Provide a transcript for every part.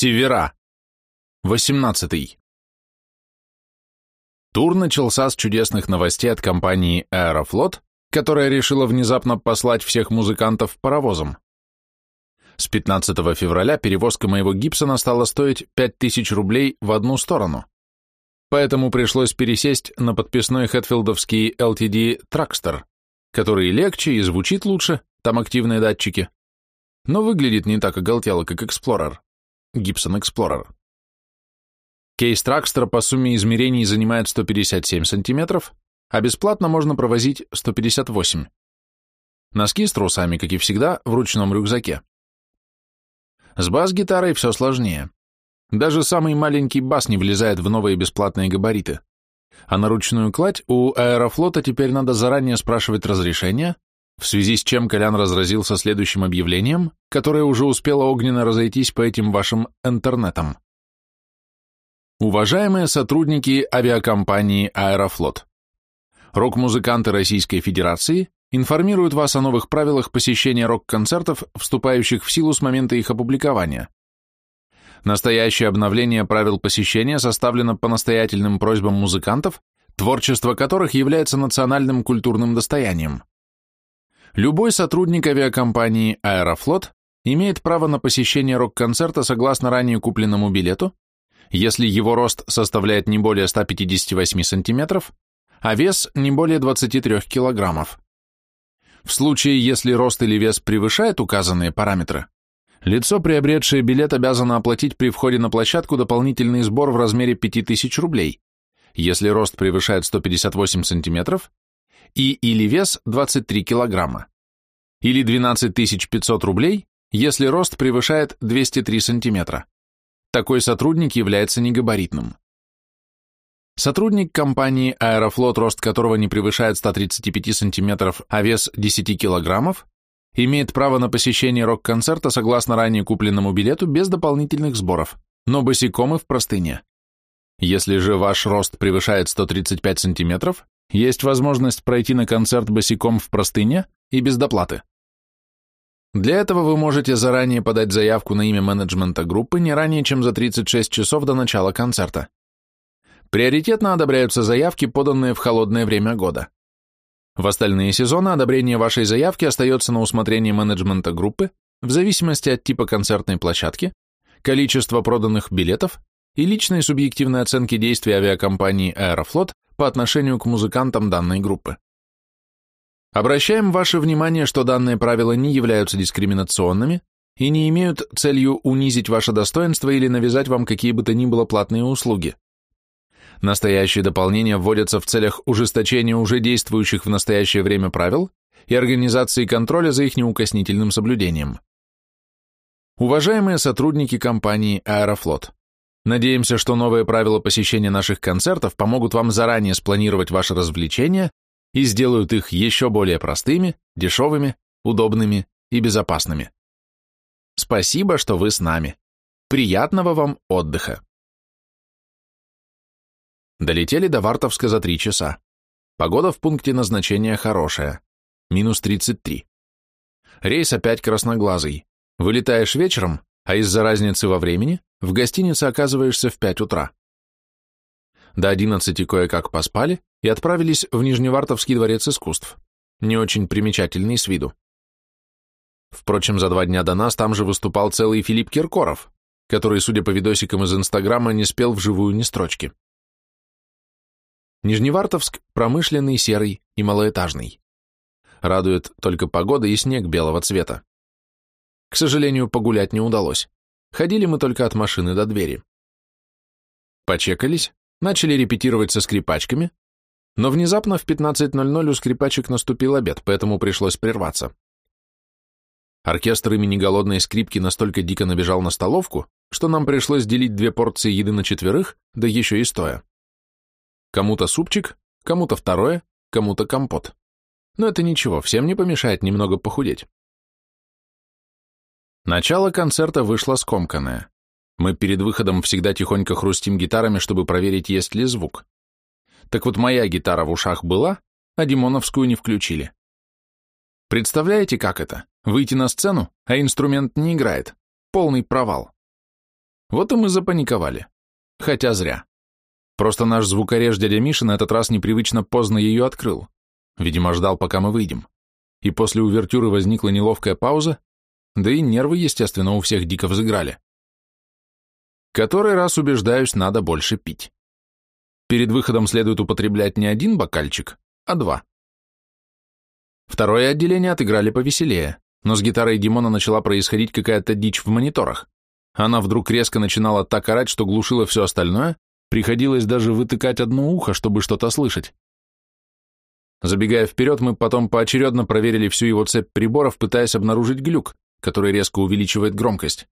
Севера. 18. Тур начался с чудесных новостей от компании «Аэрофлот», которая решила внезапно послать всех музыкантов паровозом. С 15 февраля перевозка моего Гибсона стала стоить 5000 рублей в одну сторону. Поэтому пришлось пересесть на подписной хэтфилдовский LTD Тракстер, который легче и звучит лучше, там активные датчики, но выглядит не так оголтело, как Explorer. Gibson Explorer. Кейс Тракстера по сумме измерений занимает 157 см, а бесплатно можно провозить 158 Носки с трусами, как и всегда, в ручном рюкзаке. С бас-гитарой все сложнее. Даже самый маленький бас не влезает в новые бесплатные габариты. А на ручную кладь у аэрофлота теперь надо заранее спрашивать разрешение, в связи с чем Колян разразился следующим объявлением, которое уже успело огненно разойтись по этим вашим интернетам. Уважаемые сотрудники авиакомпании «Аэрофлот», рок-музыканты Российской Федерации информируют вас о новых правилах посещения рок-концертов, вступающих в силу с момента их опубликования. Настоящее обновление правил посещения составлено по настоятельным просьбам музыкантов, творчество которых является национальным культурным достоянием. Любой сотрудник авиакомпании «Аэрофлот» имеет право на посещение рок-концерта согласно ранее купленному билету, если его рост составляет не более 158 сантиметров, а вес не более 23 килограммов. В случае, если рост или вес превышает указанные параметры, лицо, приобретшее билет, обязано оплатить при входе на площадку дополнительный сбор в размере 5000 рублей, если рост превышает 158 сантиметров, и или вес 23 килограмма, или 12 500 рублей, если рост превышает 203 сантиметра. Такой сотрудник является негабаритным. Сотрудник компании «Аэрофлот», рост которого не превышает 135 сантиметров, а вес 10 килограммов, имеет право на посещение рок-концерта согласно ранее купленному билету без дополнительных сборов, но босиком и в простыне. Если же ваш рост превышает 135 сантиметров, есть возможность пройти на концерт босиком в простыне и без доплаты. Для этого вы можете заранее подать заявку на имя менеджмента группы не ранее, чем за 36 часов до начала концерта. Приоритетно одобряются заявки, поданные в холодное время года. В остальные сезоны одобрение вашей заявки остается на усмотрение менеджмента группы в зависимости от типа концертной площадки, количества проданных билетов и личной субъективной оценки действий авиакомпании «Аэрофлот» по отношению к музыкантам данной группы. Обращаем ваше внимание, что данные правила не являются дискриминационными и не имеют целью унизить ваше достоинство или навязать вам какие бы то ни было платные услуги. Настоящие дополнения вводятся в целях ужесточения уже действующих в настоящее время правил и организации контроля за их неукоснительным соблюдением. Уважаемые сотрудники компании «Аэрофлот», Надеемся, что новые правила посещения наших концертов помогут вам заранее спланировать ваши развлечения и сделают их еще более простыми, дешевыми, удобными и безопасными. Спасибо, что вы с нами. Приятного вам отдыха. Долетели до Вартовска за три часа. Погода в пункте назначения хорошая. Минус 33. Рейс опять красноглазый. Вылетаешь вечером, а из-за разницы во времени в гостинице оказываешься в 5 утра. До 11 кое-как поспали и отправились в Нижневартовский дворец искусств, не очень примечательный с виду. Впрочем, за два дня до нас там же выступал целый Филипп Киркоров, который, судя по видосикам из Инстаграма, не спел вживую ни строчки. Нижневартовск промышленный, серый и малоэтажный. Радует только погода и снег белого цвета. К сожалению, погулять не удалось. Ходили мы только от машины до двери. Почекались, начали репетировать со скрипачками, но внезапно в 15.00 у скрипачек наступил обед, поэтому пришлось прерваться. Оркестр имени голодной скрипки настолько дико набежал на столовку, что нам пришлось делить две порции еды на четверых, да еще и стоя. Кому-то супчик, кому-то второе, кому-то компот. Но это ничего, всем не помешает немного похудеть. Начало концерта вышло скомканное. Мы перед выходом всегда тихонько хрустим гитарами, чтобы проверить, есть ли звук. Так вот моя гитара в ушах была, а Димоновскую не включили. Представляете, как это? Выйти на сцену, а инструмент не играет. Полный провал. Вот и мы запаниковали. Хотя зря. Просто наш звукореж дядя Миша на этот раз непривычно поздно ее открыл. Видимо, ждал, пока мы выйдем. И после увертюры возникла неловкая пауза, да и нервы, естественно, у всех дико взыграли. Который раз убеждаюсь, надо больше пить. Перед выходом следует употреблять не один бокальчик, а два. Второе отделение отыграли повеселее, но с гитарой Димона начала происходить какая-то дичь в мониторах. Она вдруг резко начинала так орать, что глушила все остальное, приходилось даже вытыкать одно ухо, чтобы что-то слышать. Забегая вперед, мы потом поочередно проверили всю его цепь приборов, пытаясь обнаружить глюк, который резко увеличивает громкость.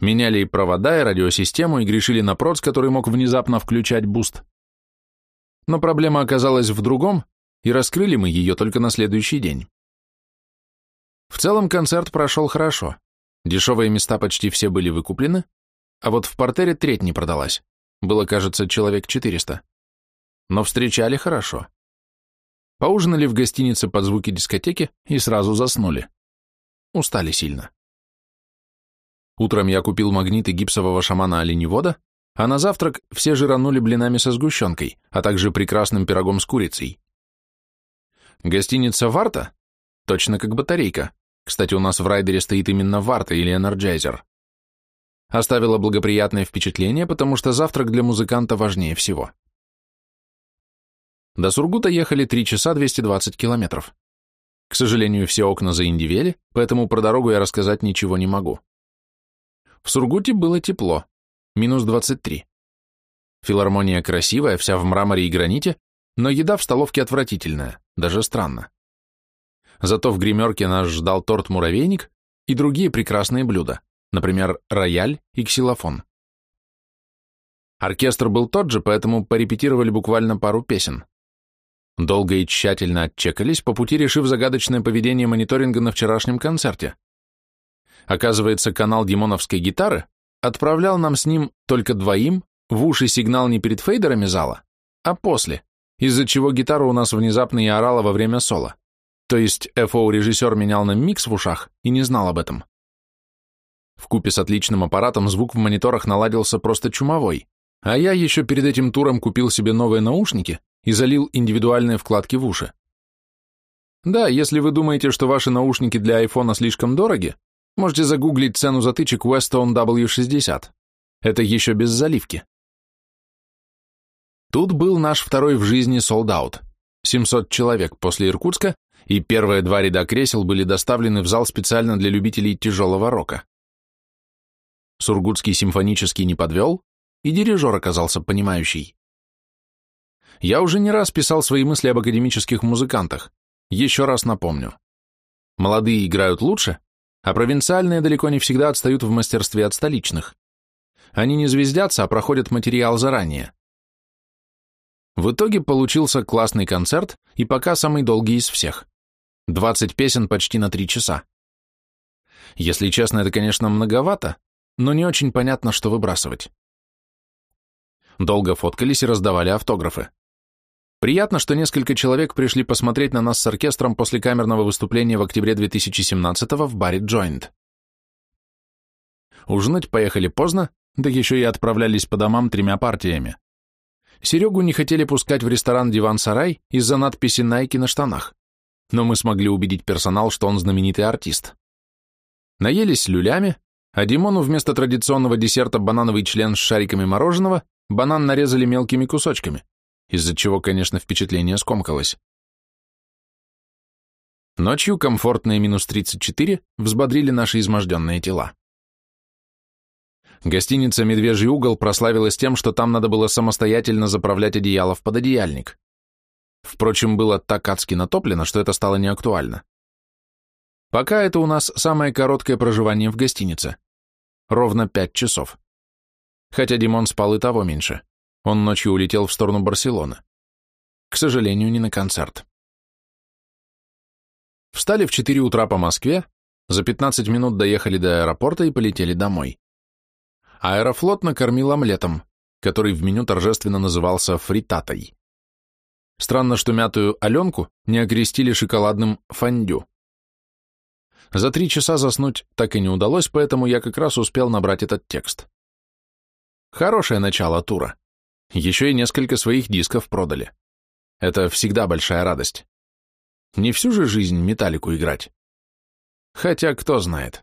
Меняли и провода, и радиосистему, и грешили на проц, который мог внезапно включать boost. Но проблема оказалась в другом, и раскрыли мы ее только на следующий день. В целом концерт прошел хорошо. Дешевые места почти все были выкуплены, а вот в портере треть не продалась. Было, кажется, человек 400. Но встречали хорошо. Поужинали в гостинице под звуки дискотеки и сразу заснули. Устали сильно. Утром я купил магниты гипсового шамана оленевода, а на завтрак все жиранули блинами со сгущенкой, а также прекрасным пирогом с курицей. Гостиница «Варта» точно как батарейка. Кстати, у нас в райдере стоит именно «Варта» или «Energizer». Оставила благоприятное впечатление, потому что завтрак для музыканта важнее всего. До Сургута ехали 3 часа 220 километров. К сожалению, все окна заиндивели, поэтому про дорогу я рассказать ничего не могу. В Сургуте было тепло, минус 23. Филармония красивая, вся в мраморе и граните, но еда в столовке отвратительная, даже странно. Зато в гримерке нас ждал торт-муравейник и другие прекрасные блюда, например, рояль и ксилофон. Оркестр был тот же, поэтому порепетировали буквально пару песен. Долго и тщательно отчекались, по пути решив загадочное поведение мониторинга на вчерашнем концерте. Оказывается, канал Димоновской гитары отправлял нам с ним только двоим в уши сигнал не перед фейдерами зала, а после, из-за чего гитара у нас внезапно и орала во время соло. То есть FO-режиссер менял нам микс в ушах и не знал об этом. Вкупе с отличным аппаратом звук в мониторах наладился просто чумовой, а я еще перед этим туром купил себе новые наушники и залил индивидуальные вкладки в уши. Да, если вы думаете, что ваши наушники для айфона слишком дороги, можете загуглить цену затычек Westone W60. Это еще без заливки. Тут был наш второй в жизни солдат. 700 человек после Иркутска, и первые два ряда кресел были доставлены в зал специально для любителей тяжелого рока. Сургутский симфонический не подвел, и дирижер оказался понимающий. Я уже не раз писал свои мысли об академических музыкантах. Еще раз напомню. Молодые играют лучше, а провинциальные далеко не всегда отстают в мастерстве от столичных. Они не звездятся, а проходят материал заранее. В итоге получился классный концерт и пока самый долгий из всех. 20 песен почти на 3 часа. Если честно, это, конечно, многовато, но не очень понятно, что выбрасывать. Долго фоткались и раздавали автографы. Приятно, что несколько человек пришли посмотреть на нас с оркестром после камерного выступления в октябре 2017 в баре Joint. Ужинать поехали поздно, да еще и отправлялись по домам тремя партиями. Серегу не хотели пускать в ресторан «Диван-сарай» из-за надписи «Найки» на штанах, но мы смогли убедить персонал, что он знаменитый артист. Наелись люлями, а Димону вместо традиционного десерта банановый член с шариками мороженого банан нарезали мелкими кусочками из-за чего, конечно, впечатление скомкалось. Ночью комфортные минус 34 взбодрили наши изможденные тела. Гостиница «Медвежий угол» прославилась тем, что там надо было самостоятельно заправлять одеяло в пододеяльник. Впрочем, было так адски натоплено, что это стало неактуально. Пока это у нас самое короткое проживание в гостинице. Ровно пять часов. Хотя Димон спал и того меньше. Он ночью улетел в сторону Барселоны. К сожалению, не на концерт. Встали в 4 утра по Москве, за 15 минут доехали до аэропорта и полетели домой. Аэрофлот накормил омлетом, который в меню торжественно назывался фритатой. Странно, что мятую Аленку не окрестили шоколадным фондю. За три часа заснуть так и не удалось, поэтому я как раз успел набрать этот текст. Хорошее начало тура. Еще и несколько своих дисков продали. Это всегда большая радость. Не всю же жизнь металлику играть. Хотя, кто знает.